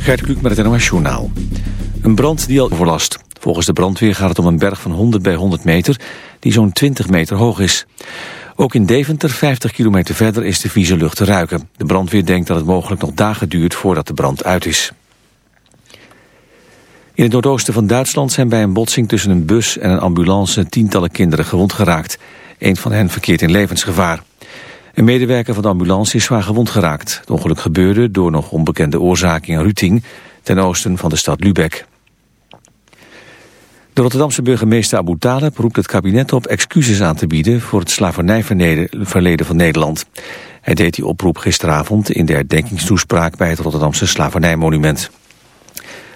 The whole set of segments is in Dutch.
Gert Kluk met het NOS Journaal. Een brand die al overlast. Volgens de brandweer gaat het om een berg van 100 bij 100 meter... die zo'n 20 meter hoog is. Ook in Deventer, 50 kilometer verder, is de vieze lucht te ruiken. De brandweer denkt dat het mogelijk nog dagen duurt voordat de brand uit is. In het noordoosten van Duitsland zijn bij een botsing tussen een bus en een ambulance tientallen kinderen gewond geraakt. Een van hen verkeert in levensgevaar. Een medewerker van de ambulance is zwaar gewond geraakt. Het ongeluk gebeurde door nog onbekende oorzaak in Ruting, ten oosten van de stad Lübeck. De Rotterdamse burgemeester Abu Taleb roept het kabinet op excuses aan te bieden voor het slavernijverleden van Nederland. Hij deed die oproep gisteravond in de herdenkingstoespraak bij het Rotterdamse slavernijmonument.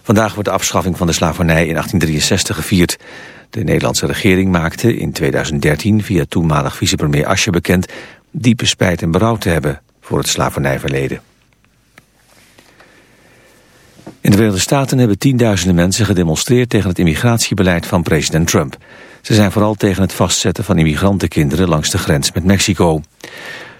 Vandaag wordt de afschaffing van de slavernij in 1863 gevierd. De Nederlandse regering maakte in 2013 via toenmalig vicepremier Asje bekend diepe spijt en berouw te hebben voor het slavernijverleden. In de Verenigde Staten hebben tienduizenden mensen gedemonstreerd tegen het immigratiebeleid van president Trump. Ze zijn vooral tegen het vastzetten van immigrantenkinderen langs de grens met Mexico.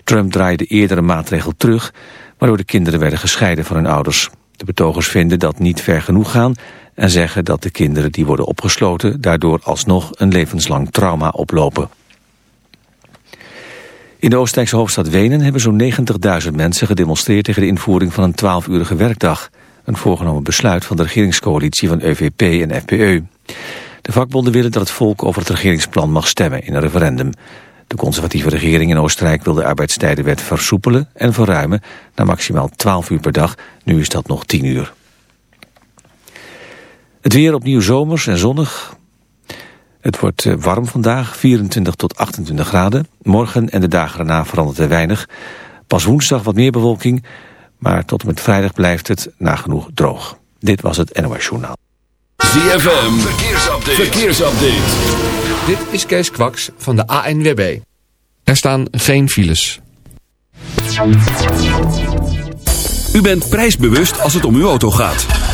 Trump draaide eerder een maatregel terug, waardoor de kinderen werden gescheiden van hun ouders. De betogers vinden dat niet ver genoeg gaan en zeggen dat de kinderen die worden opgesloten daardoor alsnog een levenslang trauma oplopen. In de Oostenrijkse hoofdstad Wenen hebben zo'n 90.000 mensen gedemonstreerd tegen de invoering van een 12-urige werkdag. Een voorgenomen besluit van de regeringscoalitie van EVP en FPE. De vakbonden willen dat het volk over het regeringsplan mag stemmen in een referendum. De conservatieve regering in Oostenrijk wil de arbeidstijdenwet versoepelen en verruimen naar maximaal 12 uur per dag. Nu is dat nog 10 uur. Het weer opnieuw zomers en zonnig. Het wordt eh, warm vandaag, 24 tot 28 graden. Morgen en de dagen daarna verandert er weinig. Pas woensdag wat meer bewolking, maar tot en met vrijdag blijft het nagenoeg droog. Dit was het NOS Journaal. ZFM, verkeersupdate. verkeersupdate. Dit is Kees Kwaks van de ANWB. Er staan geen files. U bent prijsbewust als het om uw auto gaat.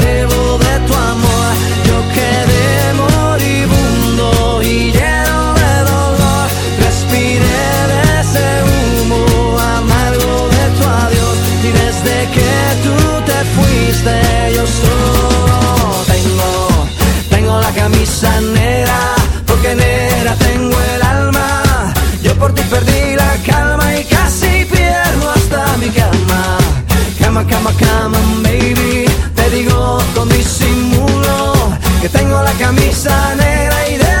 yo quedé moribundo y lleno de dolor. Respiré ese humo amargo de tu adiós y desde que tú te fuiste yo solo tengo, tengo la camisa negra porque negra tengo el alma. Yo por ti perdí la calma y casi pierdo hasta mi cama, cama, cama, cama, baby digo con disimulo que tengo la camisa negra y de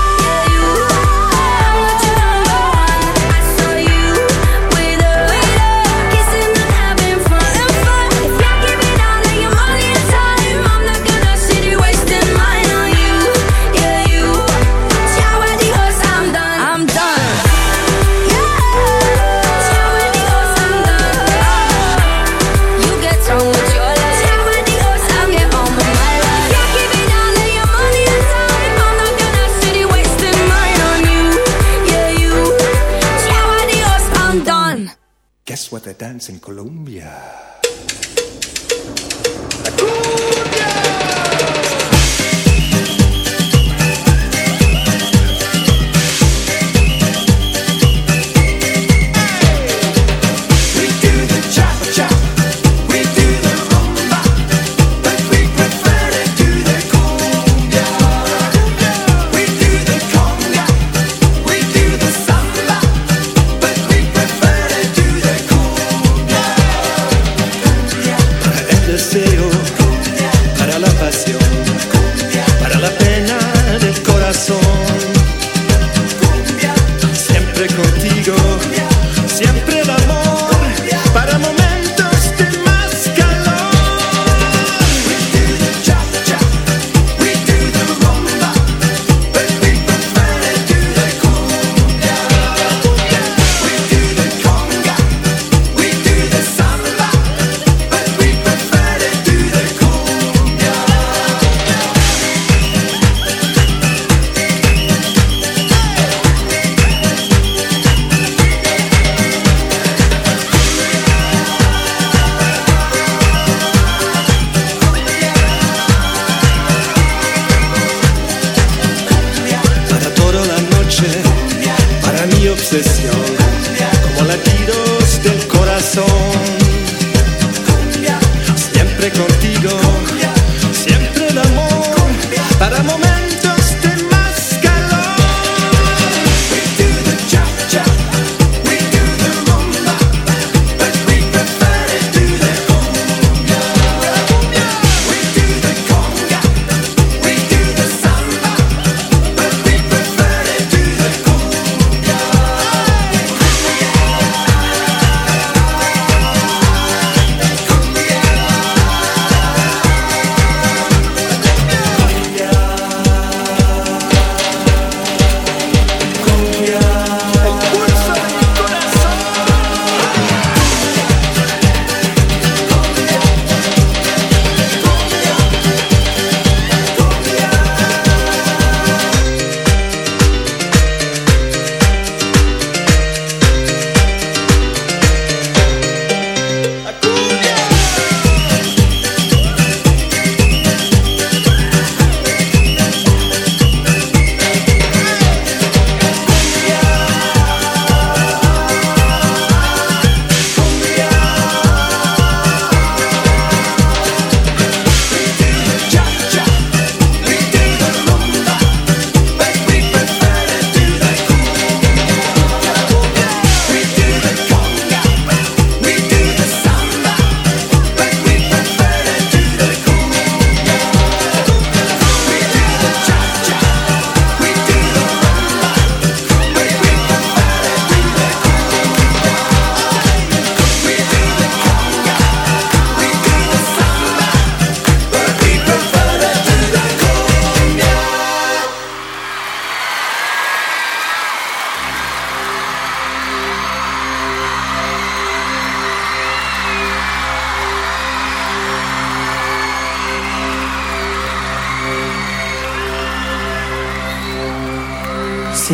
dance in Colombia.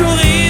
sourire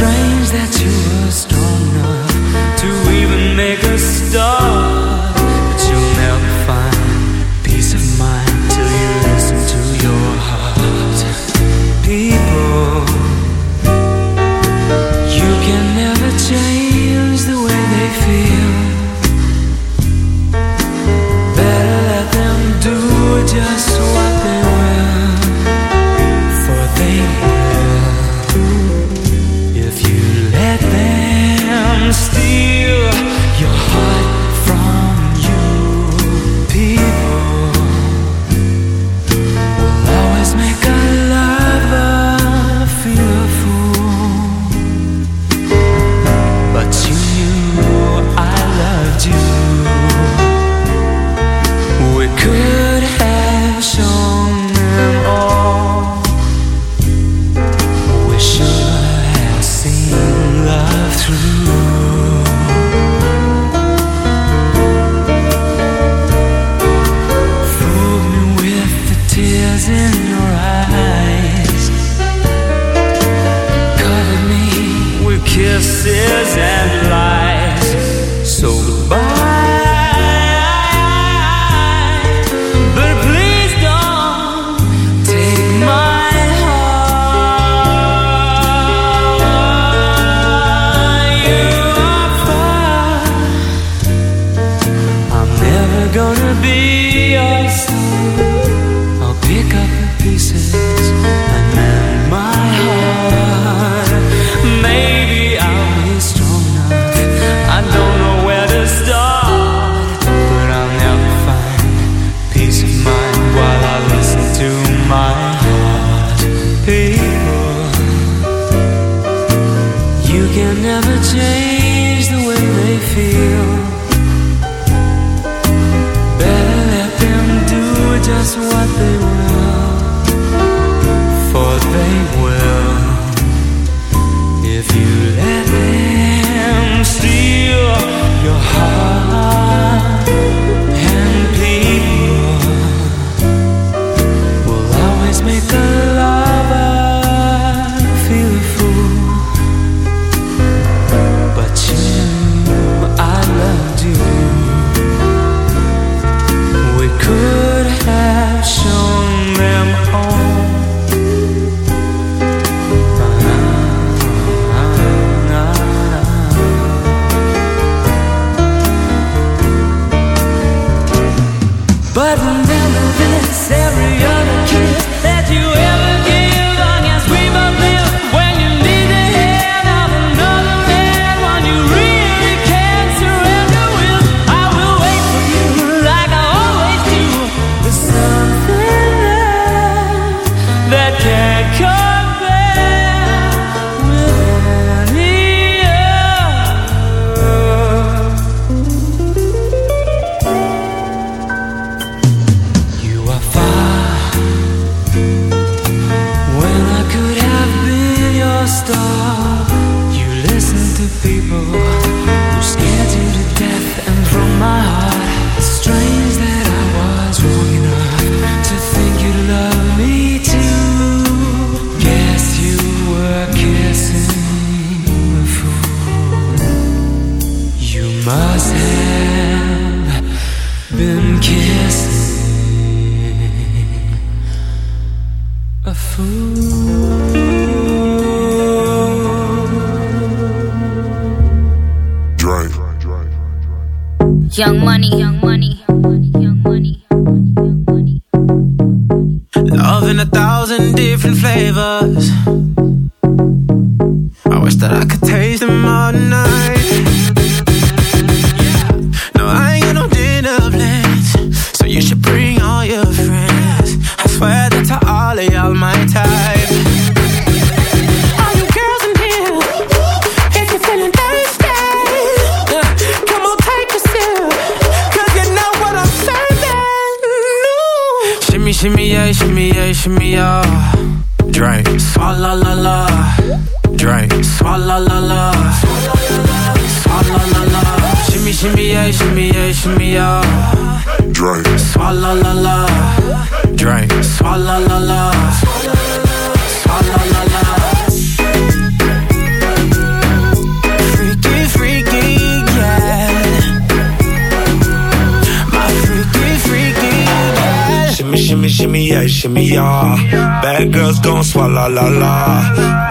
strange. must have been kissing a fool. Dry. Young money, young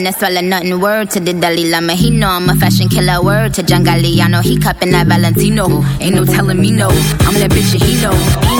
Girl, no swallow nothing. Word to the Dalai Lama, he know I'm a fashion killer. Word to John Galliano, he cupping that Valentino. Ain't no telling me no, I'm that bitch and he know.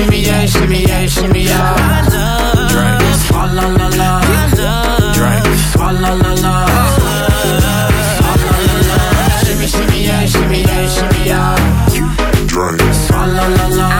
shimmy yeah, shimmy yeah, shimmy yeah. I love la, Oh, la la la. I love Dragons. Oh, la la la. Shimmy, shimmy, yeah, shimmy, yeah, shimmy, yeah. Dragons. Oh, la, la, la.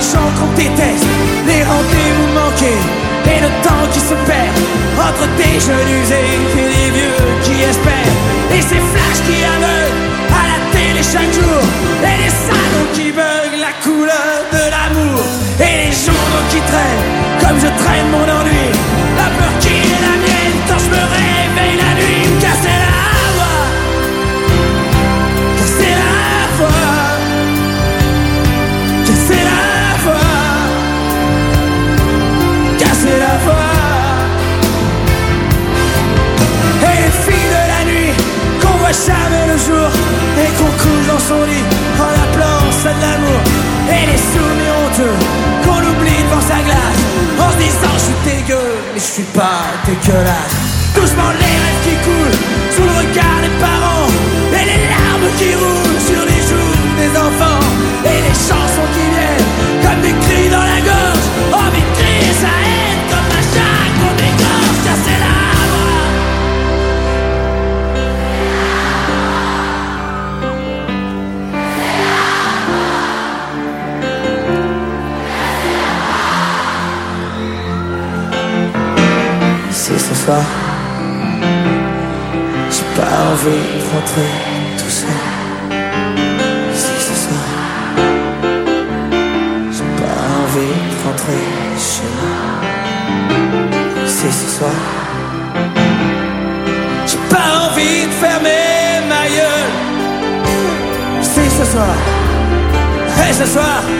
les gens qu'on déteste Les rendez-vous manqués et le temps qui se perd Entre des jeunes usés et des vieux qui espèrent. Et ces flashs qui aveuglent à la télé chaque jour Et les salons qui veulent la couleur de l'amour Et les journaux qui traînent comme je traîne mon ennui La peur qui should I rentrer tout seul ici ce soir. J'ai pas envie de rentrer chez moi ici ce soir. J'ai pas envie de fermer ma gueule ici ce soir. Et ce soir.